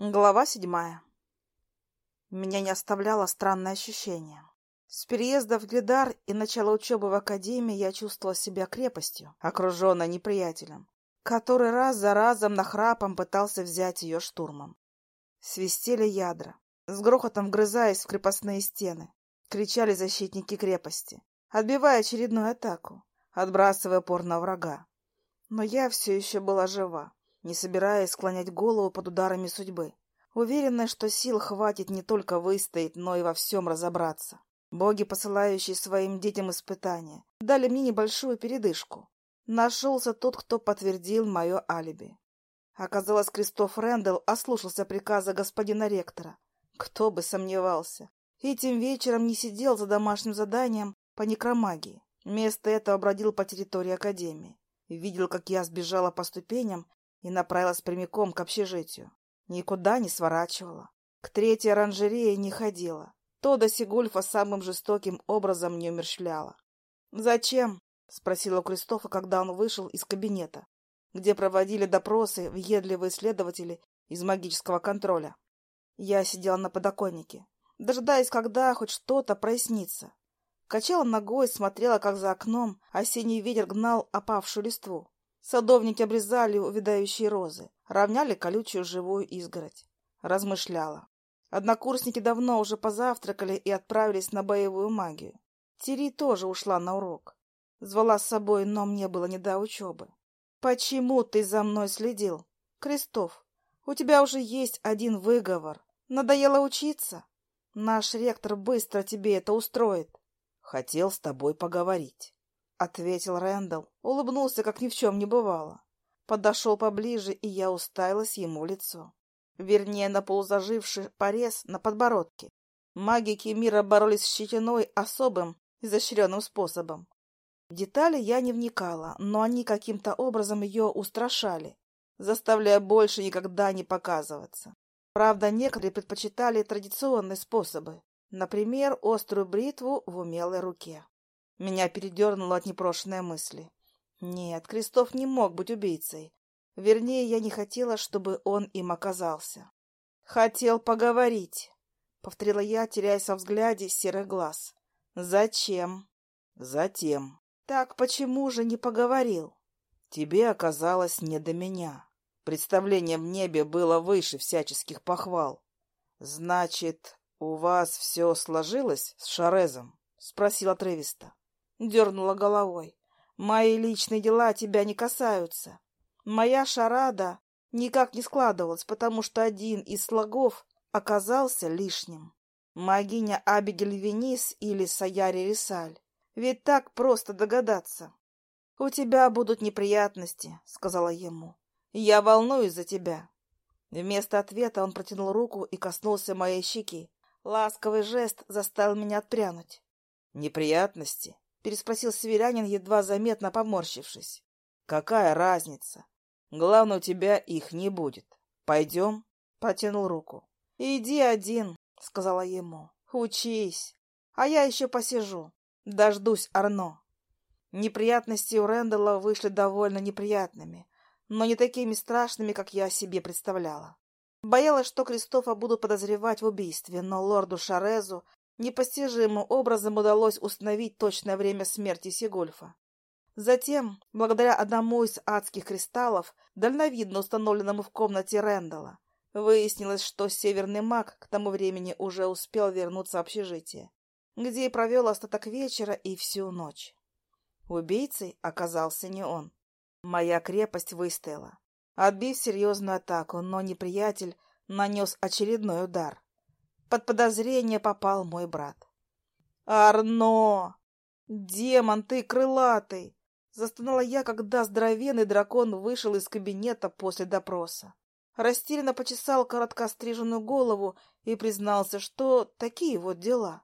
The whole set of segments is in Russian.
Глава седьмая. Меня не оставляло странное ощущение. С переезда в Глидар и начала учебы в академии я чувствовала себя крепостью, окруженной неприятелем, который раз за разом нахрапом пытался взять ее штурмом. Свистели ядра, с грохотом вгрызаясь в крепостные стены, кричали защитники крепости, отбивая очередную атаку, отбрасывая пор на врага. Но я все еще была жива не собираясь склонять голову под ударами судьбы, уверенная, что сил хватит не только выстоять, но и во всем разобраться. Боги, посылающие своим детям испытания, дали мне небольшую передышку. Нашелся тот, кто подтвердил мое алиби. Оказалось, Кристоф Рэндалл ослушался приказа господина ректора. Кто бы сомневался. Этим вечером не сидел за домашним заданием по некромагии. Вместо этого бродил по территории Академии. Видел, как я сбежала по ступеням и направилась прямиком к общежитию. Никуда не сворачивала. К третьей оранжерее не ходила. То до Сигульфа самым жестоким образом не умерщвляла. «Зачем?» — спросила у Кристофа, когда он вышел из кабинета, где проводили допросы въедливые следователи из магического контроля. Я сидела на подоконнике, дожидаясь, когда хоть что-то прояснится. Качала ногой, смотрела, как за окном осенний ветер гнал опавшую листву. Садовники обрезали увядающие розы, равняли колючую живую изгородь. Размышляла. Однокурсники давно уже позавтракали и отправились на боевую магию. Тири тоже ушла на урок. Звала с собой, но мне было не до учебы. «Почему ты за мной следил? Крестов, у тебя уже есть один выговор. Надоело учиться? Наш ректор быстро тебе это устроит». «Хотел с тобой поговорить». — ответил Рэндалл, улыбнулся, как ни в чем не бывало. Подошел поближе, и я уставилась ему в лицо. Вернее, на полузаживший порез на подбородке. Магики мира боролись с щетиной особым, изощренным способом. В детали я не вникала, но они каким-то образом ее устрашали, заставляя больше никогда не показываться. Правда, некоторые предпочитали традиционные способы, например, острую бритву в умелой руке. Меня передернуло от непрошенной мысли. Нет, Крестов не мог быть убийцей. Вернее, я не хотела, чтобы он им оказался. «Хотел поговорить», — повторила я, теряясь во взгляде серых глаз. «Зачем?» «Затем». «Так почему же не поговорил?» «Тебе оказалось не до меня. Представление в небе было выше всяческих похвал. Значит, у вас все сложилось с Шарезом?» — спросила Тревиста. Дернула головой. Мои личные дела тебя не касаются. Моя шарада никак не складывалась, потому что один из слогов оказался лишним. Магиня Абигель Венис или Саяри Рисаль. Ведь так просто догадаться. — У тебя будут неприятности, — сказала ему. — Я волнуюсь за тебя. Вместо ответа он протянул руку и коснулся моей щеки. Ласковый жест заставил меня отпрянуть. — Неприятности? — переспросил северянин, едва заметно поморщившись. — Какая разница? Главное, у тебя их не будет. Пойдем? — протянул руку. — Иди один, — сказала ему. — Учись. А я еще посижу. Дождусь Арно. Неприятности у Рэндалла вышли довольно неприятными, но не такими страшными, как я себе представляла. Боялась, что Кристофа будут подозревать в убийстве, но лорду Шарезу непостижимым образом удалось установить точное время смерти Сигульфа. Затем, благодаря одному из адских кристаллов, дальновидно установленному в комнате Рэндала, выяснилось, что северный маг к тому времени уже успел вернуться в общежитие, где и провел остаток вечера и всю ночь. Убийцей оказался не он. Моя крепость выстояла, отбив серьезную атаку, но неприятель нанес очередной удар. Под подозрение попал мой брат. «Арно! Демон ты крылатый!» Застонала я, когда здоровенный дракон вышел из кабинета после допроса. Растерянно почесал короткостриженную голову и признался, что такие вот дела.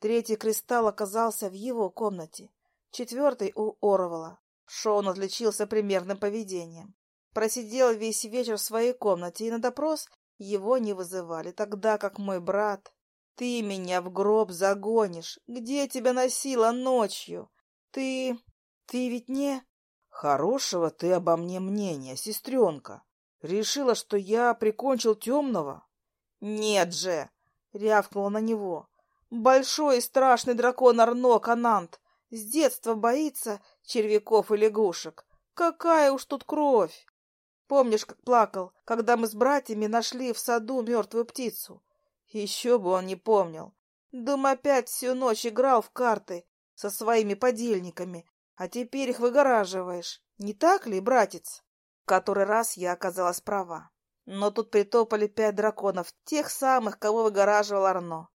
Третий кристалл оказался в его комнате, четвертый — у Орвала. Шоун отличился примерным поведением. Просидел весь вечер в своей комнате и на допрос его не вызывали, тогда как мой брат... Ты меня в гроб загонишь. Где тебя носила ночью? Ты... ты ведь не... Хорошего ты обо мне мнения, сестренка. Решила, что я прикончил темного? Нет же! Рявкнула на него. Большой и страшный дракон Арно Канант с детства боится червяков и лягушек. Какая уж тут кровь! Помнишь, как плакал, когда мы с братьями нашли в саду мертвую птицу? Еще бы он не помнил. Дом опять всю ночь играл в карты со своими подельниками, а теперь их выгораживаешь. Не так ли, братец? В который раз я оказалась права. Но тут притопали пять драконов, тех самых, кого выгораживал Арно.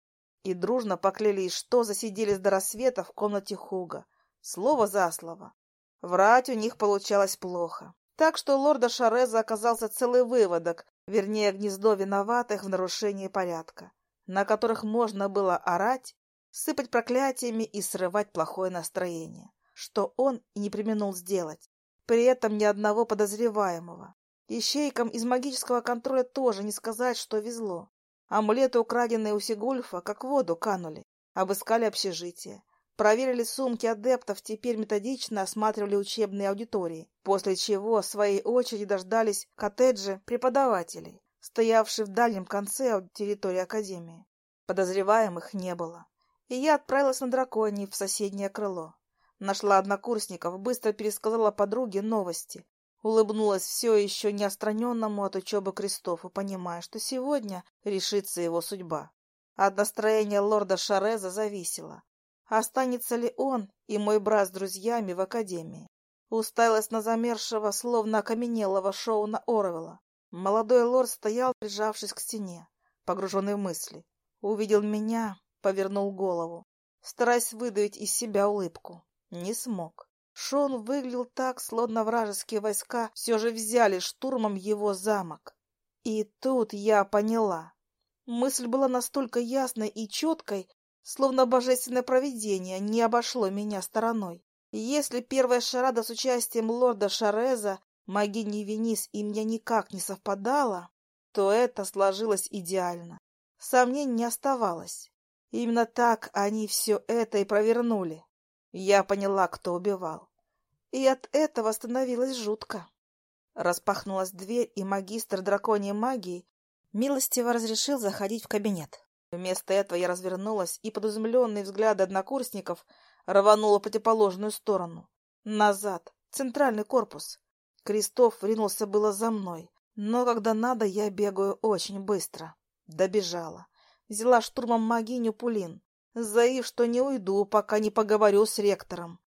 И дружно поклялись, что засиделись до рассвета в комнате Хуга. Слово за слово. Врать у них получалось плохо. Так что лорда Шареза оказался целый выводок, вернее, гнездо виноватых в нарушении порядка, на которых можно было орать, сыпать проклятиями и срывать плохое настроение, что он и не применул сделать. При этом ни одного подозреваемого. Ищейкам из магического контроля тоже не сказать, что везло. Амулеты, украденные у Сигульфа, как воду канули. Обыскали общежитие. Проверили сумки адептов, теперь методично осматривали учебные аудитории, после чего в своей очереди дождались коттеджи преподавателей, стоявшие в дальнем конце территории Академии. Подозреваемых не было. И я отправилась на драконий в соседнее крыло. Нашла однокурсников, быстро пересказала подруге новости. Улыбнулась все еще не отстраненному от учебы Крестову, понимая, что сегодня решится его судьба. От настроения лорда Шареза зависело, Останется ли он и мой брат с друзьями в академии? Уставилась на замершего, словно окаменелого Шоуна Орвелла. Молодой лорд стоял, прижавшись к стене, погруженный в мысли. Увидел меня, повернул голову, стараясь выдавить из себя улыбку. Не смог. Шон выглядел так, словно вражеские войска все же взяли штурмом его замок. И тут я поняла. Мысль была настолько ясной и четкой, Словно божественное провидение не обошло меня стороной. Если первая шарада с участием лорда Шареза, могини Венис и меня никак не совпадала, то это сложилось идеально. Сомнений не оставалось. Именно так они все это и провернули. Я поняла, кто убивал. И от этого становилось жутко. Распахнулась дверь, и магистр драконьей магии милостиво разрешил заходить в кабинет. Вместо этого я развернулась и под изумленные взгляды однокурсников рванула в противоположную сторону. Назад, центральный корпус. Крестов ринулся было за мной, но когда надо, я бегаю очень быстро. Добежала. Взяла штурмом магиню Пулин, заив, что не уйду, пока не поговорю с ректором.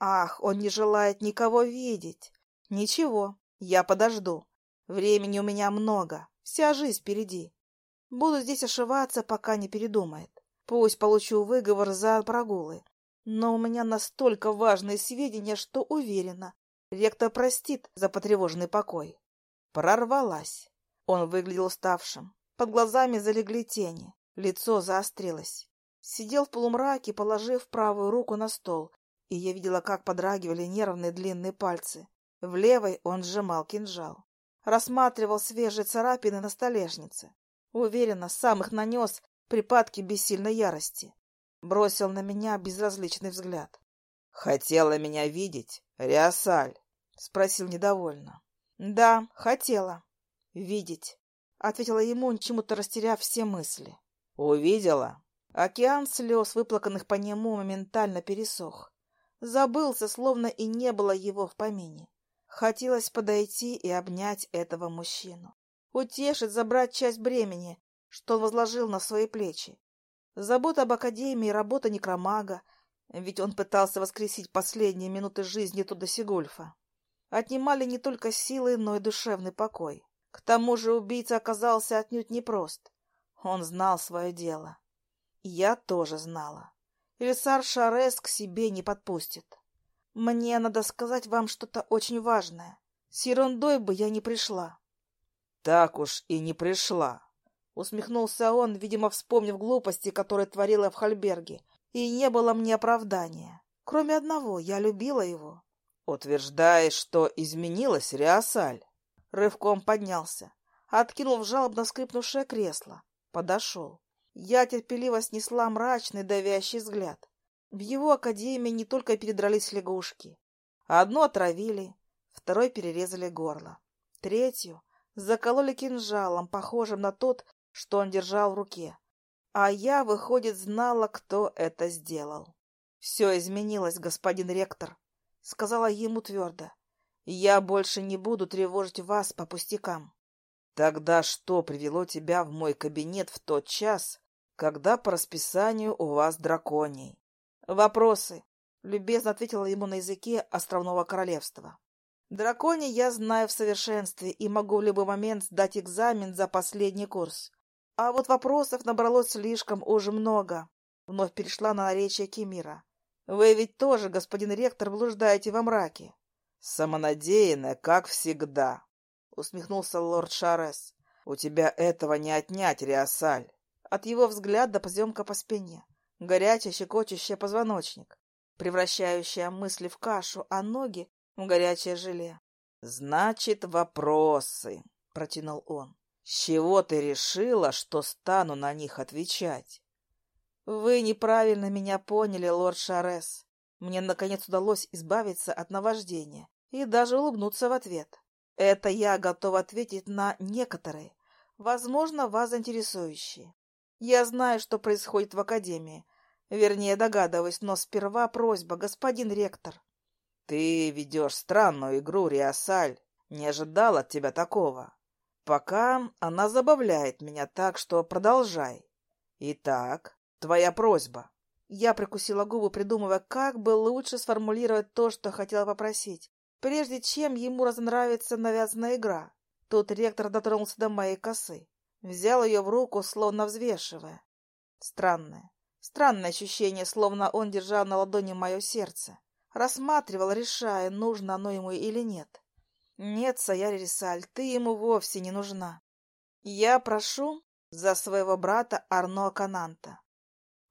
Ах, он не желает никого видеть. Ничего, я подожду. Времени у меня много, вся жизнь впереди. Буду здесь ошиваться, пока не передумает. Пусть получу выговор за прогулы. Но у меня настолько важные сведения, что уверена, ректор простит за потревоженный покой. Прорвалась. Он выглядел уставшим. Под глазами залегли тени. Лицо заострилось. Сидел в полумраке, положив правую руку на стол, и я видела, как подрагивали нервные длинные пальцы. В левой он сжимал кинжал. Рассматривал свежие царапины на столешнице. Уверенно, сам их нанес припадки бессильной ярости. Бросил на меня безразличный взгляд. — Хотела меня видеть, Риасаль? — спросил недовольно. — Да, хотела. — Видеть, — ответила ему, чему-то растеряв все мысли. — Увидела? Океан слез, выплаканных по нему, моментально пересох. Забылся, словно и не было его в помине. Хотелось подойти и обнять этого мужчину утешить, забрать часть бремени, что он возложил на свои плечи. Забота об академии, работа некромага, ведь он пытался воскресить последние минуты жизни Туда Сигульфа. Отнимали не только силы, но и душевный покой. К тому же убийца оказался отнюдь непрост. Он знал свое дело. Я тоже знала. Элисар Шарес к себе не подпустит. Мне надо сказать вам что-то очень важное. С ерундой бы я не пришла. Так уж и не пришла. Усмехнулся он, видимо, вспомнив глупости, которые творила в Хальберге. И не было мне оправдания. Кроме одного, я любила его. Утверждаешь, что изменилась Риасаль? Рывком поднялся. Откинул в жалобно скрипнувшее кресло. Подошел. Я терпеливо снесла мрачный, давящий взгляд. В его академии не только передрались лягушки. Одну отравили, второй перерезали горло. Третью закололи кинжалом, похожим на тот, что он держал в руке. А я, выходит, знала, кто это сделал. «Все изменилось, господин ректор», — сказала ему твердо. «Я больше не буду тревожить вас по пустякам». «Тогда что привело тебя в мой кабинет в тот час, когда по расписанию у вас драконий?» «Вопросы», — любезно ответила ему на языке островного королевства. «Драконий я знаю в совершенстве и могу в любой момент сдать экзамен за последний курс. А вот вопросов набралось слишком уж много». Вновь перешла на наречие Кемира. «Вы ведь тоже, господин ректор, блуждаете во мраке». «Самонадеянная, как всегда», — усмехнулся лорд Шарес. «У тебя этого не отнять, Риасаль». От его взгляда поземка по спине, горячая, щекочущая позвоночник, превращающая мысли в кашу, а ноги в горячее желе. «Значит, вопросы», — протянул он. «С чего ты решила, что стану на них отвечать?» «Вы неправильно меня поняли, лорд Шарес. Мне, наконец, удалось избавиться от наваждения и даже улыбнуться в ответ. Это я готова ответить на некоторые, возможно, вас заинтересующие. Я знаю, что происходит в Академии. Вернее, догадываюсь, но сперва просьба, господин ректор. Ты ведешь странную игру, Риасаль. Не ожидал от тебя такого. Пока она забавляет меня так, что продолжай. Итак, твоя просьба. Я прикусила губы, придумывая, как бы лучше сформулировать то, что хотела попросить прежде чем ему разонравится навязанная игра. Тут ректор дотронулся до моей косы, взял ее в руку, словно взвешивая. Странное, странное ощущение, словно он держал на ладони мое сердце, рассматривал, решая, нужно оно ему или нет. Нет, Саяри Рисаль, ты ему вовсе не нужна. Я прошу за своего брата Арно Кананта.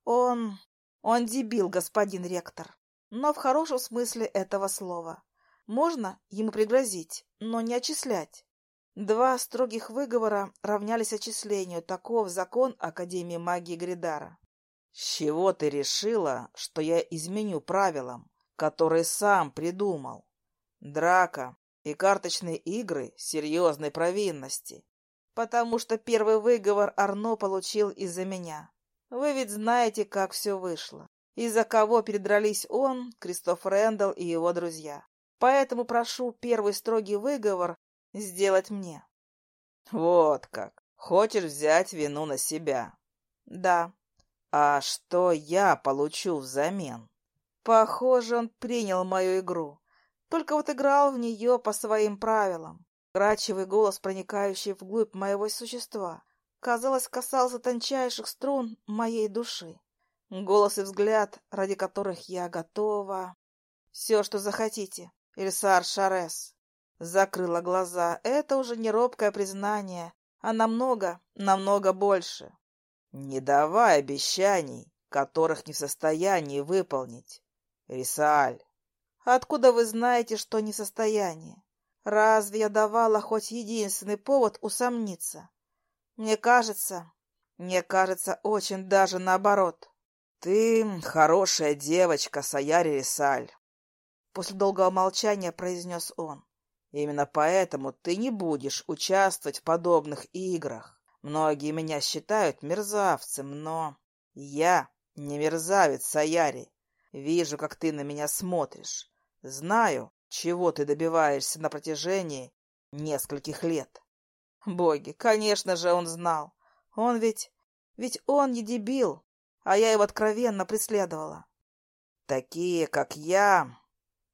Он... он дебил, господин ректор, но в хорошем смысле этого слова. Можно ему пригрозить, но не отчислять. Два строгих выговора равнялись отчислению, таков закон Академии магии Гридара. «С чего ты решила, что я изменю правилам, которые сам придумал? Драка и карточные игры серьезной провинности. Потому что первый выговор Арно получил из-за меня. Вы ведь знаете, как все вышло. Из-за кого передрались он, Кристоф Рэндалл и его друзья. Поэтому прошу первый строгий выговор сделать мне. Вот как. Хочешь взять вину на себя? Да. А что я получу взамен? Похоже, он принял мою игру. Только вот играл в нее по своим правилам. Крачевый голос, проникающий вглубь моего существа, казалось, касался тончайших струн моей души. Голос и взгляд, ради которых я готова. Все, что захотите. Ильсар Шарес. Закрыла глаза. Это уже не робкое признание, а намного, намного больше. Не давай обещаний, которых не в состоянии выполнить. Рисаль. Откуда вы знаете, что не в состоянии? Разве я давала хоть единственный повод усомниться? Мне кажется, мне кажется, очень даже наоборот. Ты хорошая девочка, Саяри Рисаль. После долгого молчания произнес он. Именно поэтому ты не будешь участвовать в подобных играх. Многие меня считают мерзавцем, но... Я не мерзавец, Саяри. Вижу, как ты на меня смотришь. Знаю, чего ты добиваешься на протяжении нескольких лет. Боги, конечно же, он знал. Он ведь... Ведь он не дебил, а я его откровенно преследовала. Такие, как я,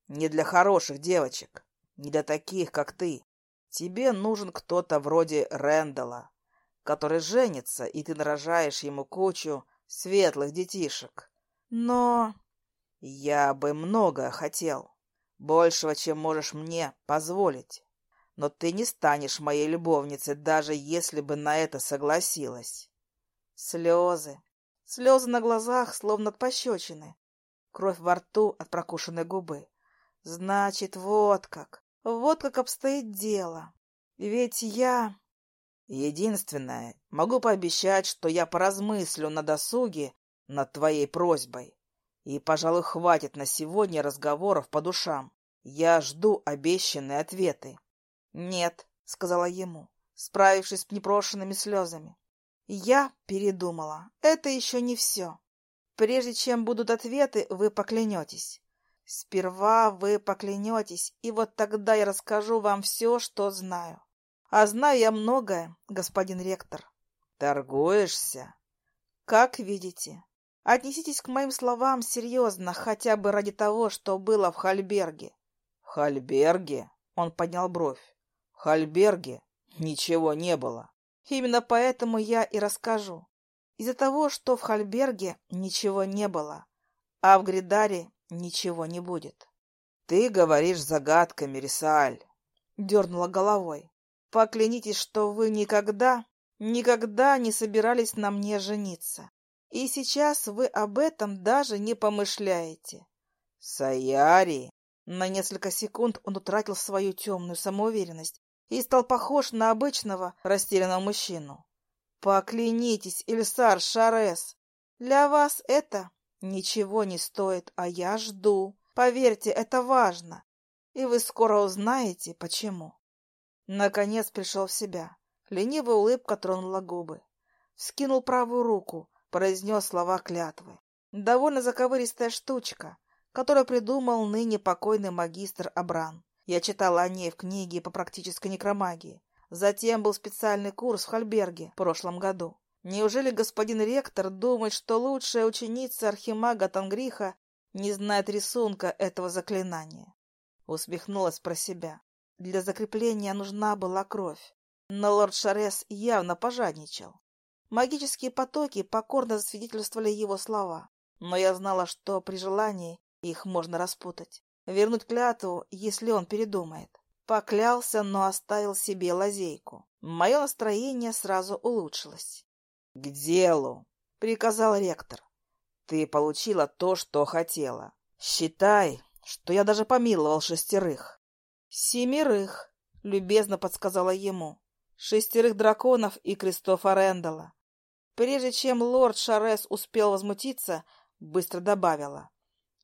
не для хороших девочек, не для таких, как ты. Тебе нужен кто-то вроде Рэндала, который женится, и ты нарожаешь ему кучу светлых детишек. Но я бы много хотел, большего, чем можешь мне позволить. Но ты не станешь моей любовницей, даже если бы на это согласилась. Слезы. Слезы на глазах, словно от пощечины. Кровь во рту от прокушенной губы. Значит, вот как. Вот как обстоит дело. Ведь я... Единственное, могу пообещать, что я поразмыслю на досуге над твоей просьбой. И, пожалуй, хватит на сегодня разговоров по душам. Я жду обещанные ответы. — Нет, — сказала ему, справившись с непрошенными слезами. Я передумала. Это еще не все. Прежде чем будут ответы, вы поклянетесь. Сперва вы поклянетесь, и вот тогда я расскажу вам все, что знаю. А знаю я многое, господин ректор. Торгуешься? Как видите. Отнеситесь к моим словам серьезно, хотя бы ради того, что было в Хальберге. В Хальберге? Он поднял бровь. В Хальберге ничего не было. Именно поэтому я и расскажу. Из-за того, что в Хальберге ничего не было, а в Гридаре ничего не будет. — Ты говоришь загадками, Рисаль, — дернула головой. — Поклянитесь, что вы никогда, никогда не собирались на мне жениться. И сейчас вы об этом даже не помышляете. — Саяри! На несколько секунд он утратил свою темную самоуверенность и стал похож на обычного растерянного мужчину. Поклянитесь, Ильсар Шарес, для вас это ничего не стоит, а я жду. Поверьте, это важно, и вы скоро узнаете, почему. Наконец пришел в себя. Ленивая улыбка тронула губы. Вскинул правую руку, произнес слова клятвы. Довольно заковыристая штучка, которую придумал ныне покойный магистр Абран. Я читала о ней в книге по практической некромагии. Затем был специальный курс в Хальберге в прошлом году. Неужели господин ректор думает, что лучшая ученица архимага Тангриха не знает рисунка этого заклинания? Усмехнулась про себя. Для закрепления нужна была кровь. Но лорд Шарес явно пожадничал. Магические потоки покорно засвидетельствовали его слова. Но я знала, что при желании их можно распутать. Вернуть клятву, если он передумает. Поклялся, но оставил себе лазейку. Мое настроение сразу улучшилось. — К делу, — приказал ректор. — Ты получила то, что хотела. Считай, что я даже помиловал шестерых. — Семерых, — любезно подсказала ему. Шестерых драконов и Кристофа Рэндалла. Прежде чем лорд Шарес успел возмутиться, быстро добавила.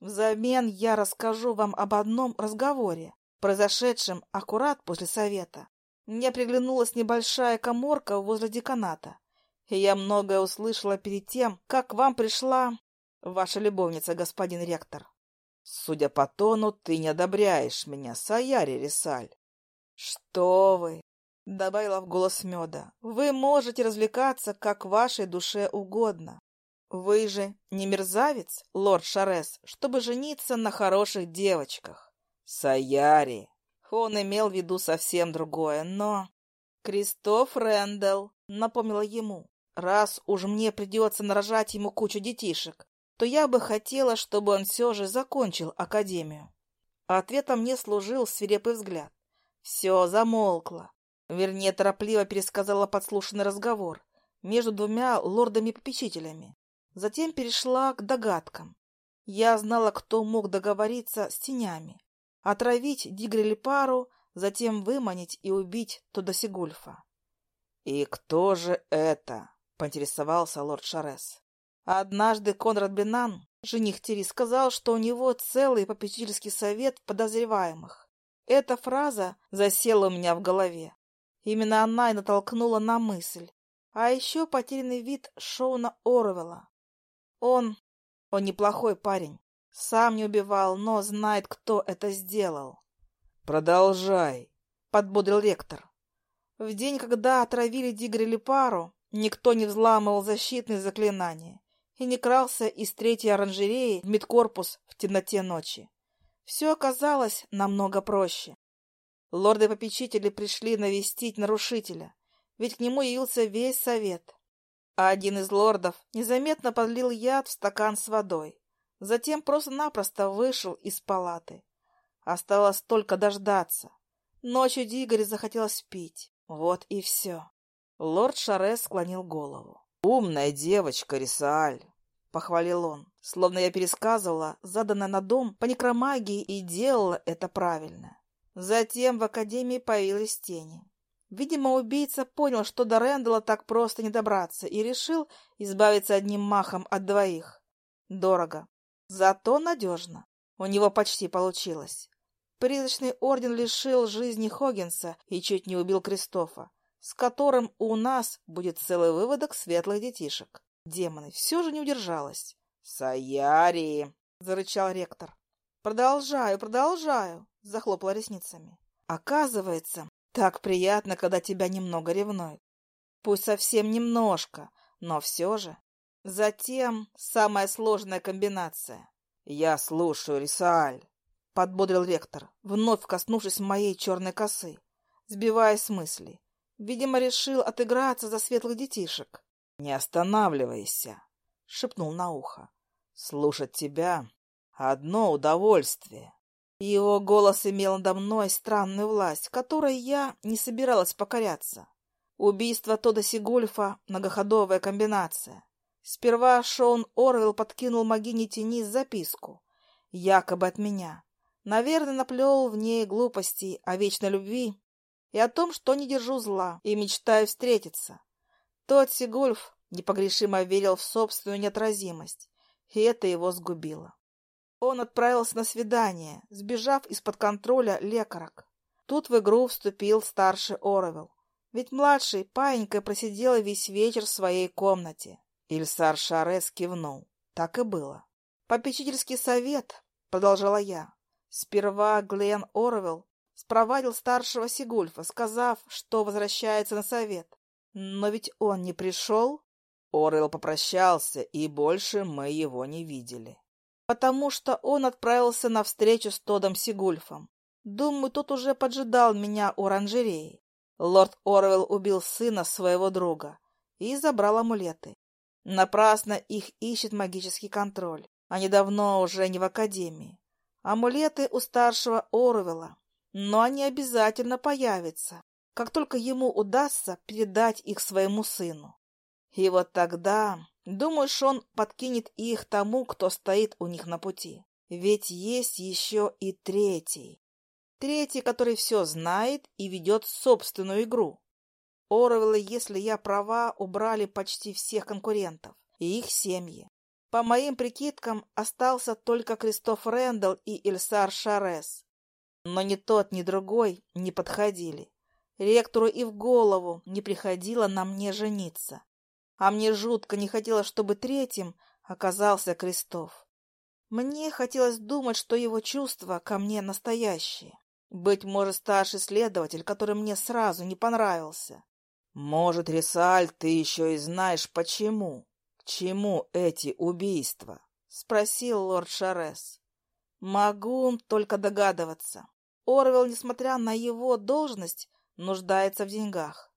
Взамен я расскажу вам об одном разговоре, произошедшем аккурат после совета. Мне приглянулась небольшая коморка возле деканата, и я многое услышала перед тем, как вам пришла ваша любовница, господин ректор. Судя по тону, ты не одобряешь меня, Саяри Рисаль. Что вы? — добавила в голос меда. — Вы можете развлекаться, как вашей душе угодно. Вы же не мерзавец, лорд Шарес, чтобы жениться на хороших девочках. Саяри. Он имел в виду совсем другое, но... Кристоф Рэндалл напомнила ему. Раз уж мне придется нарожать ему кучу детишек, то я бы хотела, чтобы он все же закончил академию. Ответом мне служил свирепый взгляд. Все замолкло. Вернее, торопливо пересказала подслушанный разговор между двумя лордами-попечителями. Затем перешла к догадкам. Я знала, кто мог договориться с тенями отравить Дигрелипару, затем выманить и убить Тудосигульфа. — И кто же это? — поинтересовался лорд Шарес. Однажды Конрад Бенан, жених Тери, сказал, что у него целый попечительский совет подозреваемых. Эта фраза засела у меня в голове. Именно она и натолкнула на мысль. А еще потерянный вид Шоуна Орвелла. Он... он неплохой парень. Сам не убивал, но знает, кто это сделал. «Продолжай», — подбодрил ректор. В день, когда отравили Дигрели пару, никто не взламывал защитные заклинания и не крался из третьей оранжереи в медкорпус в темноте ночи. Все оказалось намного проще. Лорды-попечители пришли навестить нарушителя, ведь к нему явился весь совет. А один из лордов незаметно подлил яд в стакан с водой. Затем просто-напросто вышел из палаты. Осталось только дождаться. Ночью Дигоре захотелось пить. Вот и все. Лорд Шарес склонил голову. «Умная девочка, Рисааль!» — похвалил он, словно я пересказывала заданное на дом по некромагии и делала это правильно. Затем в Академии появились тени. Видимо, убийца понял, что до Рэндала так просто не добраться, и решил избавиться одним махом от двоих. Дорого. Зато надежно. У него почти получилось. Призрачный орден лишил жизни Хоггинса и чуть не убил Кристофа. с которым у нас будет целый выводок светлых детишек. Демоны все же не удержалась. «Саяри!» — зарычал ректор. «Продолжаю, продолжаю!» — захлопала ресницами. «Оказывается, так приятно, когда тебя немного ревнуют. Пусть совсем немножко, но все же. Затем самая сложная комбинация. «Я слушаю, Рисааль», — подбодрил ректор, вновь коснувшись моей черной косы, сбивая с мыслей. Видимо, решил отыграться за светлых детишек. «Не останавливайся», — шепнул на ухо. «Слушать тебя — одно удовольствие». Его голос имел надо мной странную власть, которой я не собиралась покоряться. Убийство Тода Сигульфа — многоходовая комбинация. Сперва Шон Орвелл подкинул Магине Тени записку, якобы от меня. Наверное, наплел в ней глупостей о вечной любви и о том, что не держу зла и мечтаю встретиться. Тот Сигульф непогрешимо верил в собственную неотразимость, и это его сгубило. Он отправился на свидание, сбежав из-под контроля лекарок. Тут в игру вступил старший Оровел, ведь младший паинькой просидел весь вечер в своей комнате. Ильсар Шарес кивнул. Так и было. «Попечительский совет», — продолжала я. Сперва Глен Оровел спровадил старшего Сигульфа, сказав, что возвращается на совет. Но ведь он не пришел. Орел попрощался, и больше мы его не видели потому что он отправился на встречу с Тодом Сигульфом. Думаю, тот уже поджидал меня у оранжереи. Лорд Орвелл убил сына своего друга и забрал амулеты. Напрасно их ищет магический контроль. Они давно уже не в академии. Амулеты у старшего Орвелла, но они обязательно появятся, как только ему удастся передать их своему сыну. И вот тогда Думаешь, он подкинет их тому, кто стоит у них на пути? Ведь есть еще и третий. Третий, который все знает и ведет собственную игру. Оровеллы, если я права, убрали почти всех конкурентов и их семьи. По моим прикидкам, остался только Кристоф Рэндалл и Ильсар Шарес. Но ни тот, ни другой не подходили. Ректору и в голову не приходило на мне жениться. А мне жутко не хотелось, чтобы третьим оказался Крестов. Мне хотелось думать, что его чувства ко мне настоящие. Быть может, старший следователь, который мне сразу не понравился. Может, Рисаль, ты еще и знаешь, почему? К чему эти убийства? Спросил лорд Шарес. Могу только догадываться. Орвел, несмотря на его должность, нуждается в деньгах.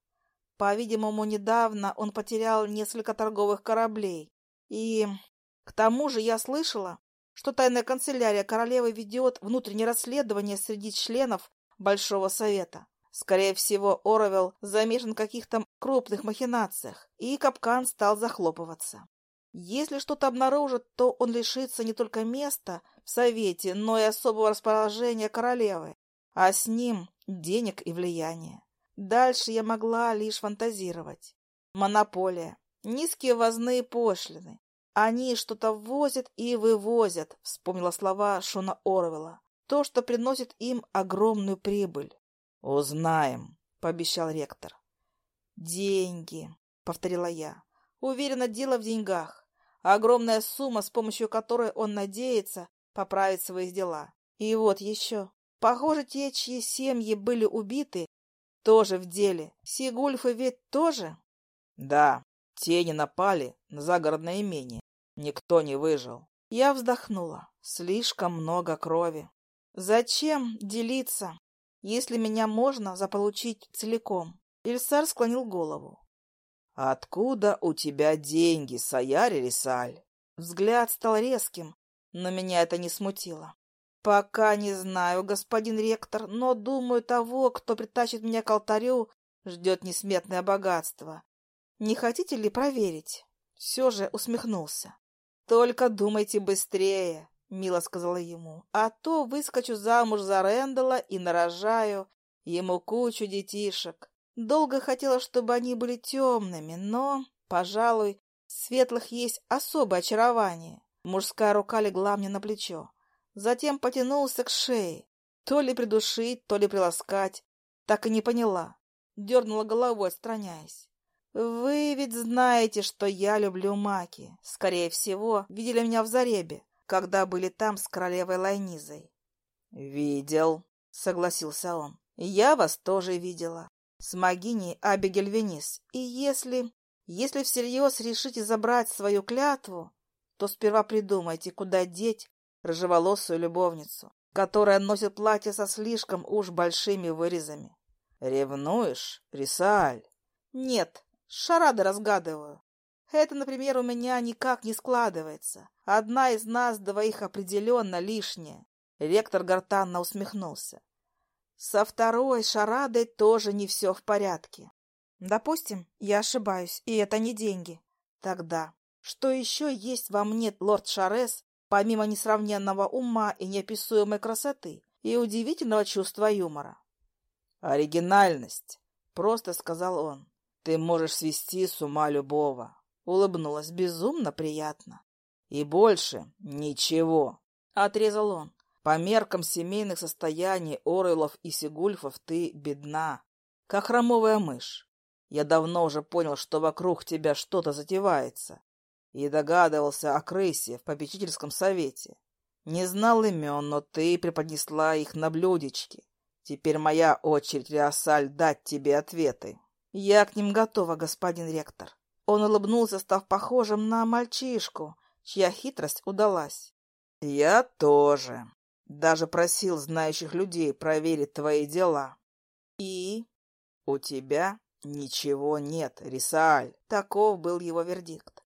По-видимому, недавно он потерял несколько торговых кораблей. И к тому же я слышала, что тайная канцелярия королевы ведет внутреннее расследование среди членов Большого Совета. Скорее всего, Оровел замешан в каких-то крупных махинациях, и капкан стал захлопываться. Если что-то обнаружат, то он лишится не только места в Совете, но и особого расположения королевы, а с ним денег и влияния. Дальше я могла лишь фантазировать. Монополия. Низкие ввозные пошлины. Они что-то ввозят и вывозят, вспомнила слова Шона Орвела. То, что приносит им огромную прибыль. «Узнаем», — пообещал ректор. «Деньги», — повторила я. «Уверена, дело в деньгах. Огромная сумма, с помощью которой он надеется поправить свои дела. И вот еще. Похоже, те, чьи семьи были убиты, тоже в деле. Сигульфы ведь тоже? Да, тени напали на загородное имение. Никто не выжил. Я вздохнула. Слишком много крови. Зачем делиться, если меня можно заполучить целиком? Ильсар склонил голову. «Откуда у тебя деньги, Саяри Рисаль?» Взгляд стал резким, но меня это не смутило. Пока не знаю, господин ректор, но думаю, того, кто притащит меня к алтарю, ждет несметное богатство. Не хотите ли проверить? Все же усмехнулся. Только думайте быстрее, мило сказала ему, а то выскочу замуж за Рэндала и нарожаю ему кучу детишек. Долго хотела, чтобы они были темными, но, пожалуй, светлых есть особое очарование. Мужская рука легла мне на плечо. Затем потянулся к шее. То ли придушить, то ли приласкать. Так и не поняла. дернула головой, отстраняясь. «Вы ведь знаете, что я люблю маки. Скорее всего, видели меня в Заребе, когда были там с королевой Лайнизой». «Видел», — согласился он. «Я вас тоже видела. С могиней Абигель Венис. И если... Если всерьез решите забрать свою клятву, то сперва придумайте, куда деть рыжеволосую любовницу, которая носит платье со слишком уж большими вырезами. Ревнуешь, Рисаль? Нет, шарады разгадываю. Это, например, у меня никак не складывается. Одна из нас двоих определенно лишняя. Ректор гортанно усмехнулся. Со второй шарадой тоже не все в порядке. Допустим, я ошибаюсь, и это не деньги. Тогда, что еще есть во мне, лорд Шарес, помимо несравненного ума и неописуемой красоты и удивительного чувства юмора? «Оригинальность», — просто сказал он. «Ты можешь свести с ума любого». Улыбнулась безумно приятно. «И больше ничего», — отрезал он. «По меркам семейных состояний Оройлов и Сигульфов ты бедна, как хромовая мышь. Я давно уже понял, что вокруг тебя что-то затевается, и догадывался о крысе в попечительском совете. Не знал имен, но ты преподнесла их на блюдечке. Теперь моя очередь, Риасаль, дать тебе ответы. Я к ним готова, господин ректор. Он улыбнулся, став похожим на мальчишку, чья хитрость удалась. Я тоже. Даже просил знающих людей проверить твои дела. И у тебя ничего нет, Рисааль. Таков был его вердикт.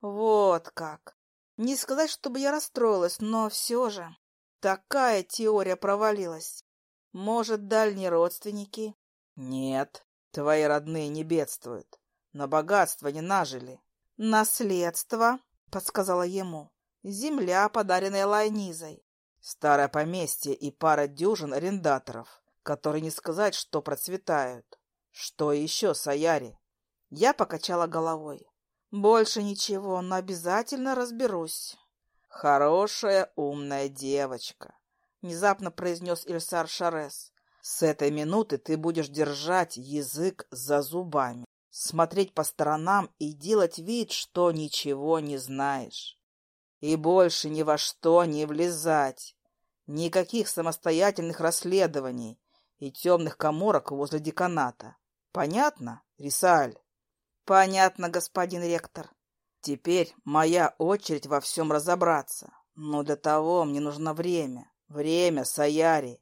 Вот как. Не сказать, чтобы я расстроилась, но все же. Такая теория провалилась. Может, дальние родственники? Нет, твои родные не бедствуют. На богатство не нажили. Наследство, подсказала ему. Земля, подаренная Лайнизой. Старое поместье и пара дюжин арендаторов, которые не сказать, что процветают. Что еще, Саяри? Я покачала головой. Больше ничего, но обязательно разберусь. Хорошая, умная девочка. — внезапно произнес Ильсар Шарес. «С этой минуты ты будешь держать язык за зубами, смотреть по сторонам и делать вид, что ничего не знаешь. И больше ни во что не влезать. Никаких самостоятельных расследований и темных коморок возле деканата. Понятно, Рисаль?» «Понятно, господин ректор. Теперь моя очередь во всем разобраться. Но для того мне нужно время. Время, Саяри,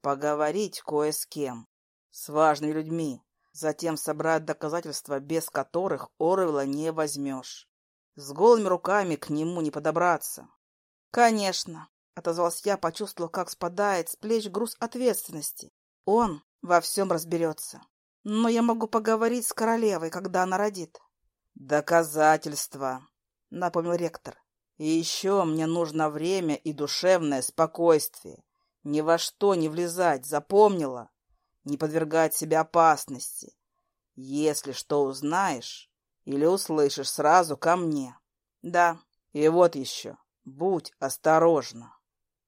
поговорить кое с кем, с важными людьми, затем собрать доказательства, без которых Орвела не возьмешь. С голыми руками к нему не подобраться. — Конечно, — отозвалась я, почувствовав, как спадает с плеч груз ответственности. Он во всем разберется. Но я могу поговорить с королевой, когда она родит. — Доказательства, — напомнил ректор. И еще мне нужно время и душевное спокойствие. Ни во что не влезать, запомнила? Не подвергать себя опасности. Если что узнаешь или услышишь, сразу ко мне. Да, и вот еще. Будь осторожна.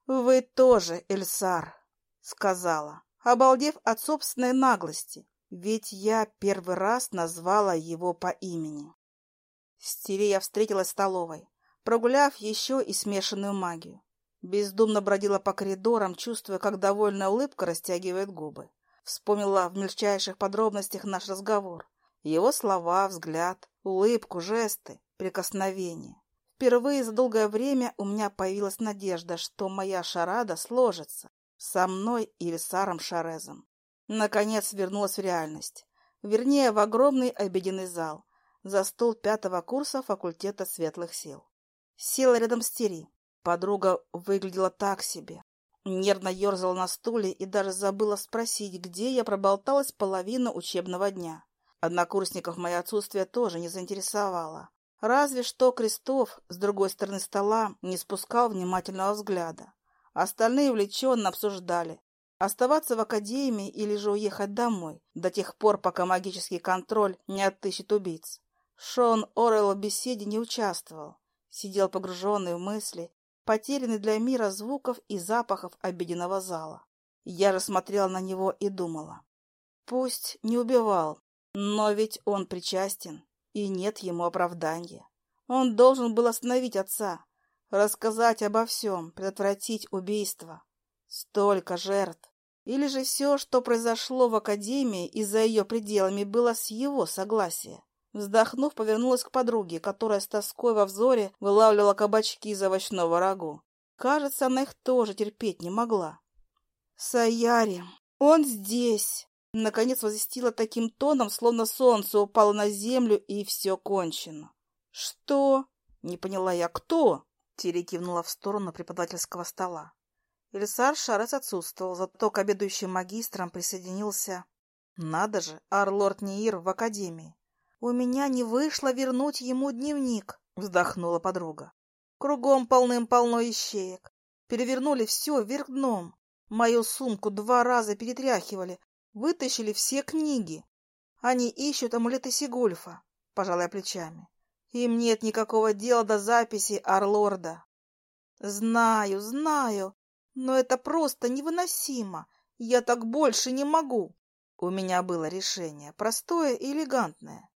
Вы тоже, Эльсар, сказала, обалдев от собственной наглости. Ведь я первый раз назвала его по имени. С я встретилась в столовой прогуляв еще и смешанную магию. Бездумно бродила по коридорам, чувствуя, как довольная улыбка растягивает губы. Вспомнила в мельчайших подробностях наш разговор. Его слова, взгляд, улыбку, жесты, прикосновения. Впервые за долгое время у меня появилась надежда, что моя шарада сложится со мной или Саром Шарезом. Наконец вернулась в реальность. Вернее, в огромный обеденный зал, за стол пятого курса факультета светлых сил. Села рядом с Тери. Подруга выглядела так себе. Нервно ерзала на стуле и даже забыла спросить, где я проболталась половину учебного дня. Однокурсников мое отсутствие тоже не заинтересовало. Разве что Крестов с другой стороны стола не спускал внимательного взгляда. Остальные увлеченно обсуждали, оставаться в академии или же уехать домой, до тех пор, пока магический контроль не отыщет убийц. Шон Орел в беседе не участвовал, сидел погруженный в мысли, потерянный для мира звуков и запахов обеденного зала. Я же смотрела на него и думала. Пусть не убивал, но ведь он причастен, и нет ему оправдания. Он должен был остановить отца, рассказать обо всем, предотвратить убийство. Столько жертв. Или же все, что произошло в академии и за ее пределами, было с его согласия. Вздохнув, повернулась к подруге, которая с тоской во взоре вылавливала кабачки из овощного рагу. Кажется, она их тоже терпеть не могла. «Саяри, он здесь!» Наконец возвестила таким тоном, словно солнце упало на землю, и все кончено. «Что?» — не поняла я. «Кто?» — Тири кивнула в сторону преподавательского стола. Элисар Шарес отсутствовал, зато к обедающим магистрам присоединился... Надо же, Арлорд Неир в академии. «У меня не вышло вернуть ему дневник», — вздохнула подруга. «Кругом полным-полно ищеек. Перевернули все вверх дном. Мою сумку два раза перетряхивали, вытащили все книги. Они ищут амулеты Сигульфа», — пожалуй плечами. «Им нет никакого дела до записи Арлорда». «Знаю, знаю, но это просто невыносимо. Я так больше не могу. У меня было решение, простое и элегантное.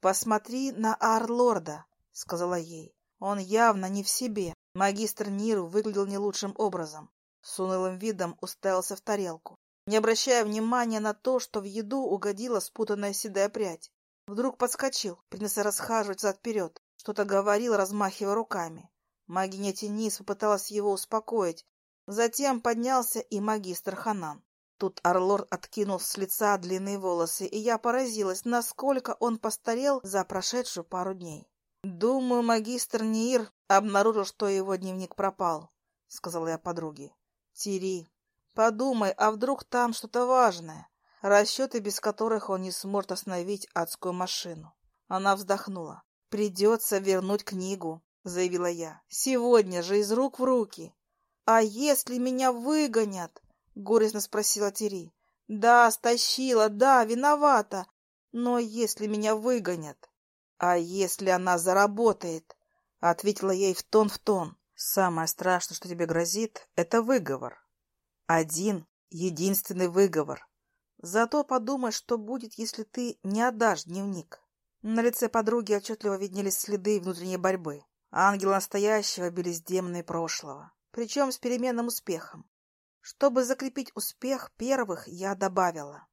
«Посмотри на Арлорда», — сказала ей. «Он явно не в себе». Магистр Ниру выглядел не лучшим образом. С унылым видом уставился в тарелку, не обращая внимания на то, что в еду угодила спутанная седая прядь. Вдруг подскочил, принялся расхаживать зад-вперед, что-то говорил, размахивая руками. Магиня Тенис попыталась его успокоить, Затем поднялся и магистр Ханан. Тут Орлор откинул с лица длинные волосы, и я поразилась, насколько он постарел за прошедшую пару дней. «Думаю, магистр Нир обнаружил, что его дневник пропал», — сказала я подруге. «Тири, подумай, а вдруг там что-то важное, расчеты, без которых он не сможет остановить адскую машину». Она вздохнула. «Придется вернуть книгу», — заявила я. «Сегодня же из рук в руки». «А если меня выгонят?» — горестно спросила Тири. «Да, стащила, да, виновата. Но если меня выгонят?» «А если она заработает?» — ответила ей в тон в тон. «Самое страшное, что тебе грозит, — это выговор. Один, единственный выговор. Зато подумай, что будет, если ты не отдашь дневник». На лице подруги отчетливо виднелись следы внутренней борьбы. Ангел настоящего бились демоны прошлого причем с переменным успехом. Чтобы закрепить успех первых, я добавила.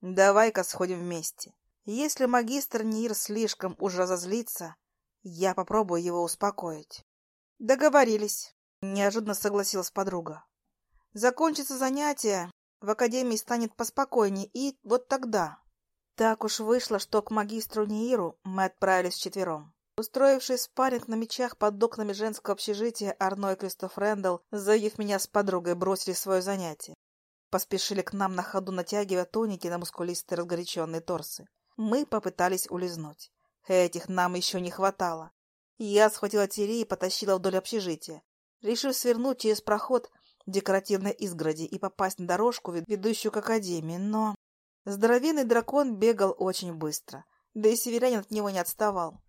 «Давай-ка сходим вместе. Если магистр Нир слишком уж разозлится, я попробую его успокоить». «Договорились», — неожиданно согласилась подруга. «Закончится занятие, в академии станет поспокойнее, и вот тогда...» Так уж вышло, что к магистру Ниру мы отправились вчетвером. Устроившись спарринг на мечах под окнами женского общежития, Арно и Кристоф Рэндалл, заявив меня с подругой, бросили свое занятие. Поспешили к нам на ходу, натягивая тоники на мускулистые разгоряченные торсы. Мы попытались улизнуть. Этих нам еще не хватало. Я схватила Тири и потащила вдоль общежития, решив свернуть через проход декоративной изгороди и попасть на дорожку, ведущую к академии, но... Здоровенный дракон бегал очень быстро, да и северянин от него не отставал.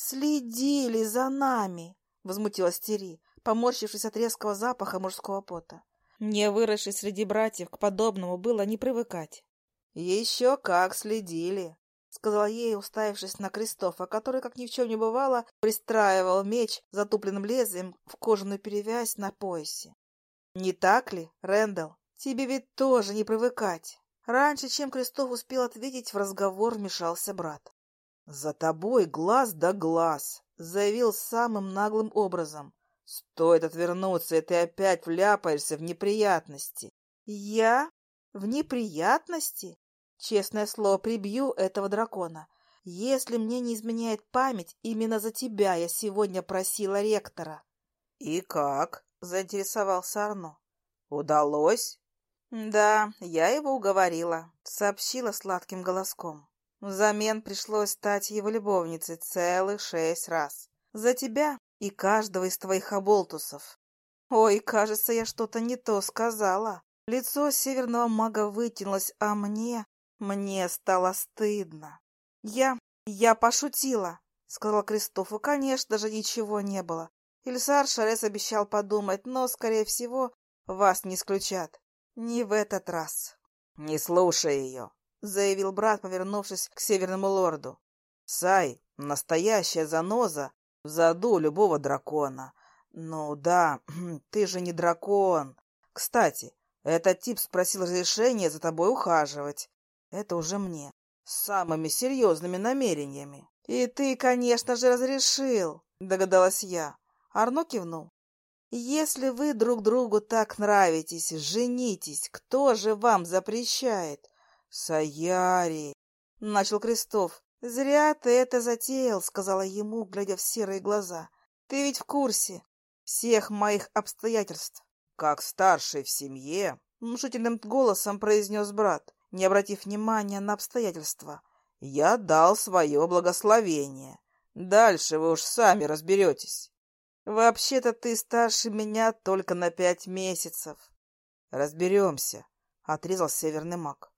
«Следили за нами!» — возмутилась Тери, поморщившись от резкого запаха мужского пота. Не выросший среди братьев к подобному было не привыкать. «Еще как следили!» — сказала ей, уставившись на Кристофа, который, как ни в чем не бывало, пристраивал меч затупленным лезвием в кожаную перевязь на поясе. «Не так ли, Рэндалл? Тебе ведь тоже не привыкать!» Раньше, чем Кристоф успел ответить, в разговор вмешался брат. «За тобой глаз да глаз», — заявил самым наглым образом. «Стоит отвернуться, и ты опять вляпаешься в неприятности». «Я? В неприятности?» Честное слово, прибью этого дракона. Если мне не изменяет память, именно за тебя я сегодня просила ректора. — И как? — заинтересовался Арно. — Удалось? — Да, я его уговорила, — сообщила сладким голоском. Взамен пришлось стать его любовницей целых шесть раз. За тебя и каждого из твоих оболтусов. Ой, кажется, я что-то не то сказала. Лицо северного мага вытянулось, а мне... Мне стало стыдно. Я... я пошутила, сказал Кристофу. Конечно же, ничего не было. Ильсар Шарес обещал подумать, но, скорее всего, вас не исключат. Не в этот раз. «Не слушай ее», — заявил брат, повернувшись к северному лорду. «Сай — настоящая заноза в заду любого дракона. Ну да, ты же не дракон. Кстати, этот тип спросил разрешения за тобой ухаживать. Это уже мне. С самыми серьезными намерениями. И ты, конечно же, разрешил, догадалась я. Арно кивнул. Если вы друг другу так нравитесь, женитесь. Кто же вам запрещает? Саяри, начал Крестов. Зря ты это затеял, сказала ему, глядя в серые глаза. Ты ведь в курсе всех моих обстоятельств. Как старший в семье, внушительным голосом произнес брат, не обратив внимания на обстоятельства. Я дал свое благословение. Дальше вы уж сами разберетесь. Вообще-то ты старше меня только на пять месяцев. Разберемся, — отрезал северный маг.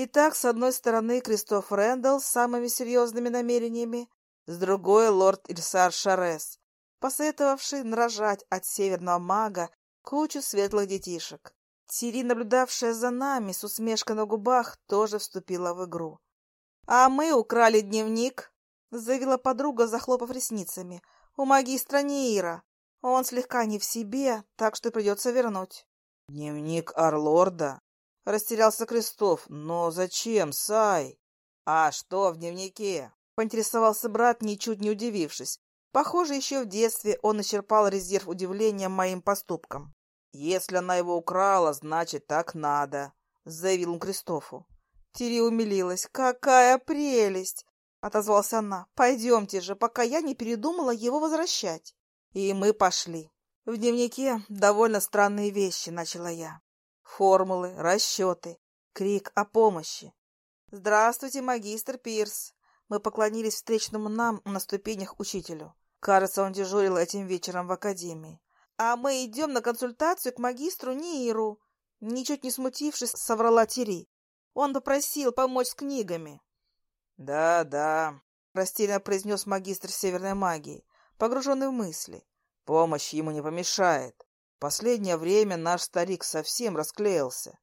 Итак, с одной стороны Кристоф Рэндалл с самыми серьезными намерениями, с другой — лорд Ильсар Шарес, посоветовавший нарожать от северного мага кучу светлых детишек. Тири, наблюдавшая за нами с усмешкой на губах, тоже вступила в игру. — А мы украли дневник, — заявила подруга, захлопав ресницами. У магистра Нейра. Он слегка не в себе, так что придется вернуть. — Дневник Арлорда? — растерялся Крестов. — Но зачем, Сай? — А что в дневнике? — поинтересовался брат, ничуть не удивившись. Похоже, еще в детстве он исчерпал резерв удивления моим поступкам. — Если она его украла, значит, так надо, — заявил он Кристофу. Тири умилилась. «Какая прелесть! — отозвалась она. — Пойдемте же, пока я не передумала его возвращать. И мы пошли. В дневнике довольно странные вещи, — начала я. Формулы, расчеты, крик о помощи. «Здравствуйте, магистр Пирс!» Мы поклонились встречному нам на ступенях учителю. Кажется, он дежурил этим вечером в академии. «А мы идем на консультацию к магистру Ниру!» Ничуть не смутившись, соврала Тири. Он попросил помочь с книгами. «Да, да», — растерянно произнес магистр северной магии, погруженный в мысли. «Помощь ему не помешает. Последнее время наш старик совсем расклеился».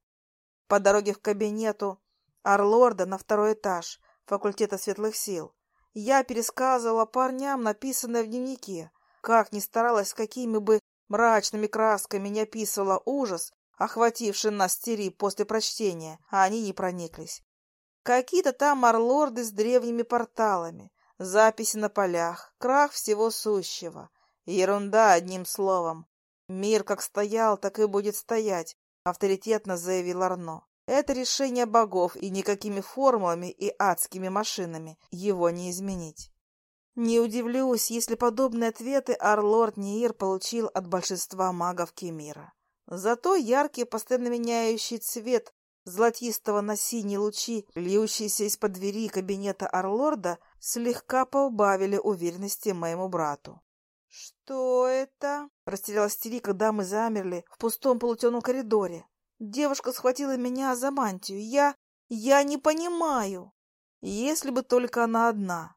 По дороге в кабинету Арлорда на второй этаж факультета светлых сил я пересказывала парням написанное в дневнике. Как ни старалась, какими бы мрачными красками не описывала ужас, охвативший нас Тери после прочтения, а они не прониклись. Какие-то там орлорды с древними порталами, записи на полях, крах всего сущего. Ерунда, одним словом. Мир как стоял, так и будет стоять, авторитетно заявил Арно. Это решение богов, и никакими формулами и адскими машинами его не изменить. Не удивлюсь, если подобные ответы Арлорд Ниир получил от большинства магов Кемира. Зато яркий, постоянно меняющий цвет золотистого на синие лучи, льющиеся из-под двери кабинета Арлорда, слегка поубавили уверенности моему брату. «Что это?» — растерялась Тири, когда мы замерли в пустом полутемном коридоре. Девушка схватила меня за мантию. «Я... я не понимаю!» Если бы только она одна.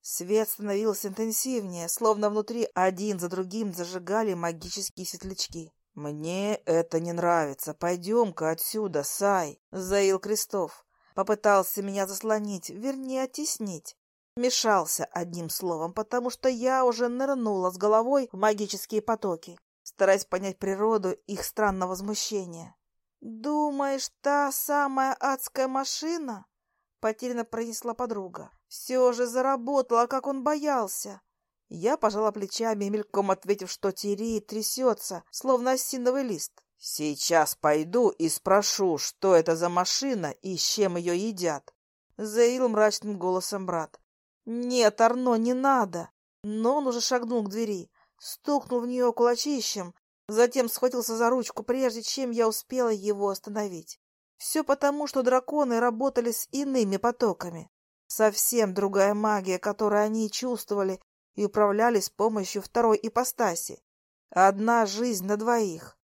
Свет становился интенсивнее, словно внутри один за другим зажигали магические светлячки. «Мне это не нравится. Пойдем-ка отсюда, Сай!» — заил Крестов. Попытался меня заслонить, вернее, оттеснить. Мешался одним словом, потому что я уже нырнула с головой в магические потоки, стараясь понять природу их странного возмущения. «Думаешь, та самая адская машина?» — потерянно пронесла подруга. «Все же заработала, как он боялся. Я пожала плечами, мельком ответив, что Тири трясется, словно осиновый лист. «Сейчас пойду и спрошу, что это за машина и с чем ее едят», — заявил мрачным голосом брат. «Нет, Арно, не надо!» Но он уже шагнул к двери, стукнул в нее кулачищем, затем схватился за ручку, прежде чем я успела его остановить. Все потому, что драконы работали с иными потоками. Совсем другая магия, которую они чувствовали и управляли с помощью второй ипостаси. Одна жизнь на двоих.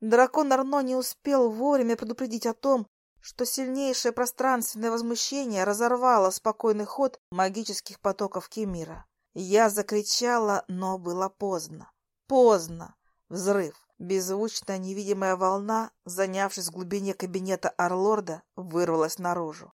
Дракон Арно не успел вовремя предупредить о том, что сильнейшее пространственное возмущение разорвало спокойный ход магических потоков Кемира. Я закричала, но было поздно. Поздно. Взрыв. Беззвучная невидимая волна, занявшись в глубине кабинета Орлорда, вырвалась наружу.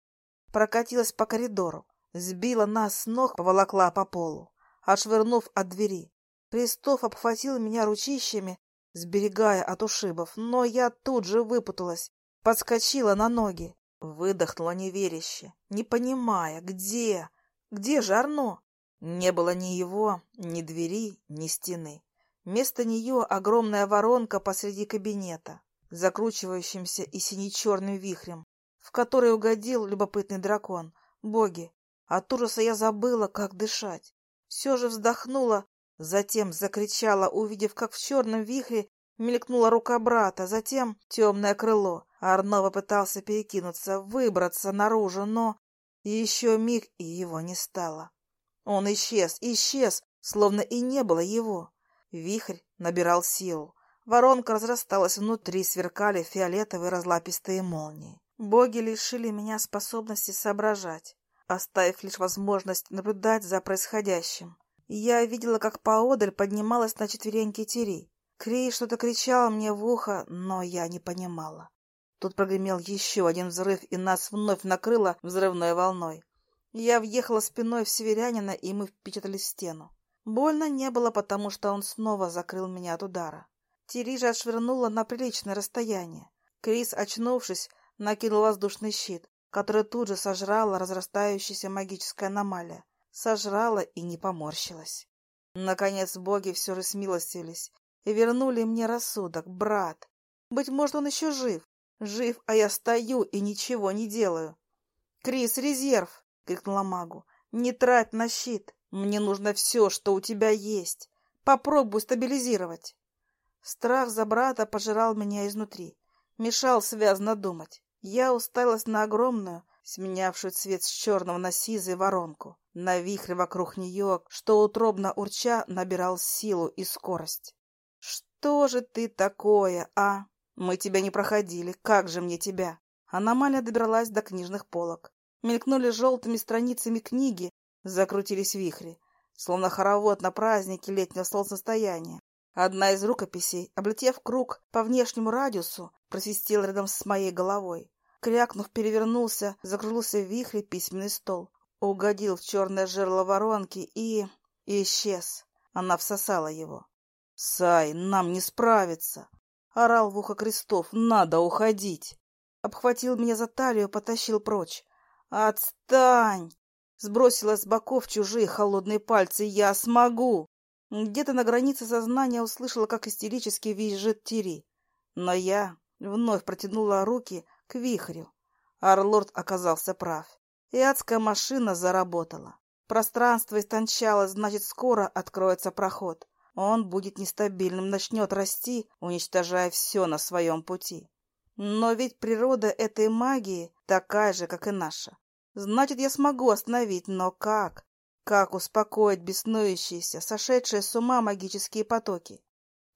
Прокатилась по коридору, сбила нас с ног, поволокла по полу, отшвырнув от двери. Крестов обхватил меня ручищами, сберегая от ушибов, но я тут же выпуталась, подскочила на ноги, выдохнула неверяще, не понимая, где, где же Арно? Не было ни его, ни двери, ни стены. Вместо нее огромная воронка посреди кабинета, закручивающимся и сине-черным вихрем, в который угодил любопытный дракон. Боги, от ужаса я забыла, как дышать. Все же вздохнула, затем закричала, увидев, как в черном вихре мелькнула рука брата, затем темное крыло. Арно попытался перекинуться, выбраться наружу, но еще миг, и его не стало. Он исчез, исчез, словно и не было его. Вихрь набирал силу. Воронка разрасталась внутри, сверкали фиолетовые разлапистые молнии. Боги лишили меня способности соображать, оставив лишь возможность наблюдать за происходящим. Я видела, как поодаль поднималась на четвереньки Тири. Крей что-то кричал мне в ухо, но я не понимала. Тут прогремел еще один взрыв, и нас вновь накрыло взрывной волной. Я въехала спиной в северянина, и мы впечатались в стену. Больно не было, потому что он снова закрыл меня от удара. Тири же отшвырнула на приличное расстояние. Крис, очнувшись, накинул воздушный щит, который тут же сожрала разрастающаяся магическая аномалия. Сожрала и не поморщилась. Наконец боги все же смилостились и вернули мне рассудок, брат. Быть может, он еще жив. Жив, а я стою и ничего не делаю. — Крис, резерв! — крикнула магу. — Не трать на щит! Мне нужно все, что у тебя есть. Попробуй стабилизировать. Страх за брата пожирал меня изнутри, мешал связно думать. Я уставилась на огромную, сменявшую цвет с черного на сизый воронку, на вихре вокруг нее, что утробно урча набирал силу и скорость. «Что же ты такое, а? Мы тебя не проходили, как же мне тебя?» Аномалия добралась до книжных полок. Мелькнули желтыми страницами книги, Закрутились вихри, словно хоровод на празднике летнего солнцестояния. Одна из рукописей, облетев круг по внешнему радиусу, просвистела рядом с моей головой. Крякнув, перевернулся, закружился в вихре письменный стол. Угодил в черное жерло воронки и... и исчез. Она всосала его. «Сай, нам не справиться!» Орал в ухо Крестов. «Надо уходить!» Обхватил меня за талию, потащил прочь. «Отстань!» Сбросила с боков чужие холодные пальцы. «Я смогу!» Где-то на границе сознания услышала, как истерически визжит Тири. Но я вновь протянула руки к вихрю. Арлорд оказался прав. И адская машина заработала. Пространство истончалось, значит, скоро откроется проход. Он будет нестабильным, начнет расти, уничтожая все на своем пути. Но ведь природа этой магии такая же, как и наша. Значит, я смогу остановить, но как? Как успокоить беснующиеся, сошедшие с ума магические потоки?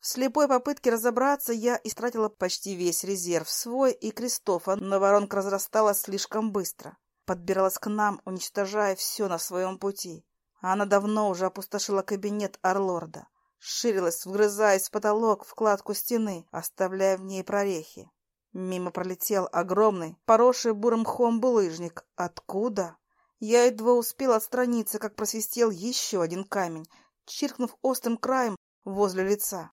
В слепой попытке разобраться я истратила почти весь резерв свой и Кристофа, но воронка разрасталась слишком быстро. Подбиралась к нам, уничтожая все на своем пути. Она давно уже опустошила кабинет Орлорда. Ширилась, вгрызаясь в потолок, в кладку стены, оставляя в ней прорехи. Мимо пролетел огромный, поросший бурым мхом булыжник. Откуда? Я едва успел отстраниться, как просвистел еще один камень, чиркнув острым краем возле лица.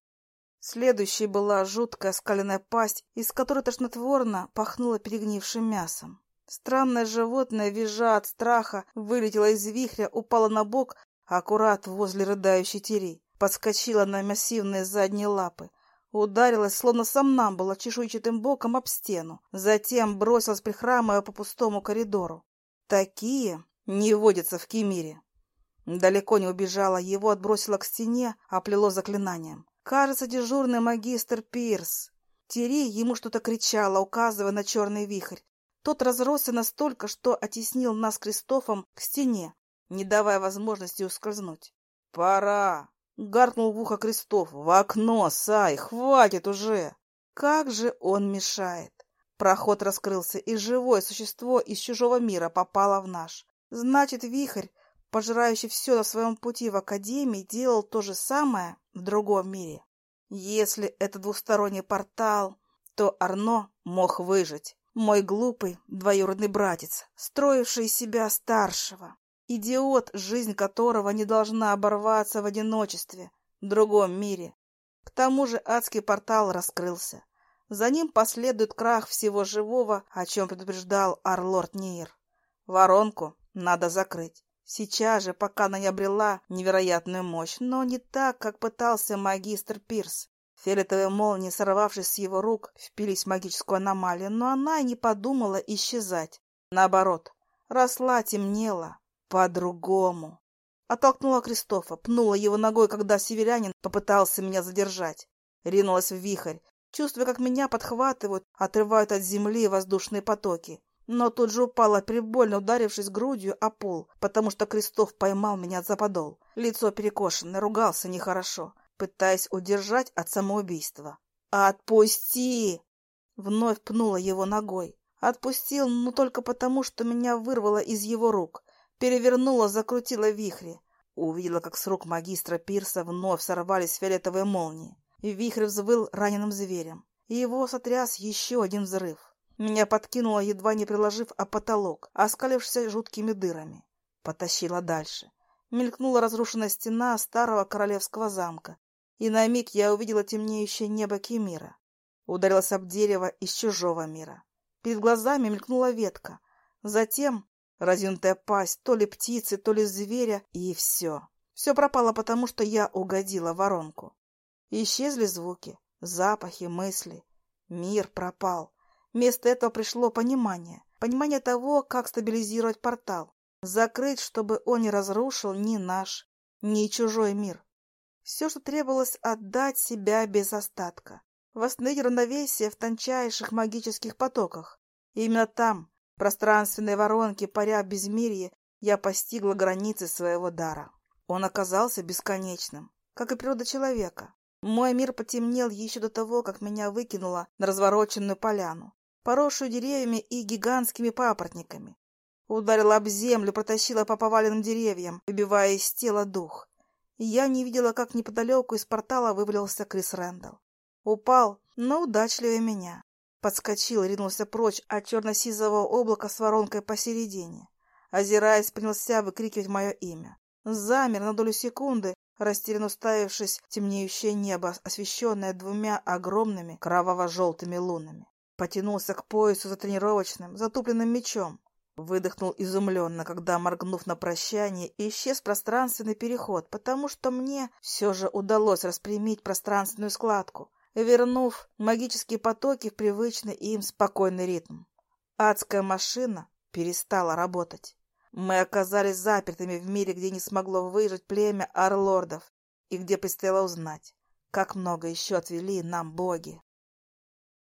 Следующей была жуткая скаленная пасть, из которой тошнотворно пахнуло перегнившим мясом. Странное животное, визжа от страха, вылетело из вихря, упало на бок, аккурат возле рыдающей тери, подскочило на массивные задние лапы, Ударилась, словно сам нам была чешуйчатым боком об стену. Затем бросилась, прихрамывая по пустому коридору. Такие не водятся в Кемире. Далеко не убежала, его отбросило к стене, оплело заклинанием. Кажется, дежурный магистр Пирс. Тири ему что-то кричала, указывая на черный вихрь. Тот разросся настолько, что оттеснил нас Кристофом к стене, не давая возможности ускользнуть. «Пора!» Гаркнул в ухо Крестов. «В окно, Сай! Хватит уже!» Как же он мешает! Проход раскрылся, и живое существо из чужого мира попало в наш. Значит, вихрь, пожирающий все на своем пути в Академии, делал то же самое в другом мире. Если это двусторонний портал, то Арно мог выжить. Мой глупый двоюродный братец, строивший себя старшего. Идиот, жизнь которого не должна оборваться в одиночестве, в другом мире. К тому же адский портал раскрылся. За ним последует крах всего живого, о чем предупреждал Арлорд Нейр. Воронку надо закрыть. Сейчас же, пока она не обрела невероятную мощь, но не так, как пытался магистр Пирс. Фиолетовые молнии, сорвавшись с его рук, впились в магическую аномалию, но она и не подумала исчезать. Наоборот, росла, темнела. По-другому. Оттолкнула Кристофа, пнула его ногой, когда северянин попытался меня задержать. Ринулась в вихрь, чувствуя, как меня подхватывают, отрывают от земли воздушные потоки. Но тут же упала, прибольно ударившись грудью о пол, потому что Кристоф поймал меня за подол. Лицо перекошено, ругался нехорошо, пытаясь удержать от самоубийства. «Отпусти!» Вновь пнула его ногой. Отпустил, но только потому, что меня вырвало из его рук. Перевернула, закрутила вихри. Увидела, как с рук магистра Пирса вновь сорвались фиолетовые молнии. И вихрь взвыл раненым зверем. И его сотряс еще один взрыв. Меня подкинуло, едва не приложив о потолок, оскалившись жуткими дырами. Потащила дальше. Мелькнула разрушенная стена старого королевского замка. И на миг я увидела темнеющее небо Кемира. Ударилась об дерево из чужого мира. Перед глазами мелькнула ветка. Затем Разъюнутая пасть то ли птицы, то ли зверя, и все. Все пропало, потому что я угодила воронку. Исчезли звуки, запахи, мысли. Мир пропал. Вместо этого пришло понимание. Понимание того, как стабилизировать портал. Закрыть, чтобы он не разрушил ни наш, ни чужой мир. Все, что требовалось, отдать себя без остатка. Восстановить равновесие в тончайших магических потоках. И именно там, пространственной воронке, паря в безмирье, я постигла границы своего дара. Он оказался бесконечным, как и природа человека. Мой мир потемнел еще до того, как меня выкинуло на развороченную поляну, поросшую деревьями и гигантскими папоротниками. Ударила об землю, протащила по поваленным деревьям, выбивая из тела дух. Я не видела, как неподалеку из портала вывалился Крис Рэндалл. Упал, но удачливее меня. Подскочил, ринулся прочь от черно-сизого облака с воронкой посередине. Озираясь, принялся выкрикивать мое имя. Замер на долю секунды, растерянно уставившись темнеющее небо, освещенное двумя огромными кроваво-желтыми лунами. Потянулся к поясу за тренировочным, затупленным мечом. Выдохнул изумленно, когда, моргнув на прощание, исчез пространственный переход, потому что мне все же удалось распрямить пространственную складку, вернув магические потоки в привычный им спокойный ритм. Адская машина перестала работать. Мы оказались запертыми в мире, где не смогло выжить племя арлордов, и где предстояло узнать, как много еще отвели нам боги.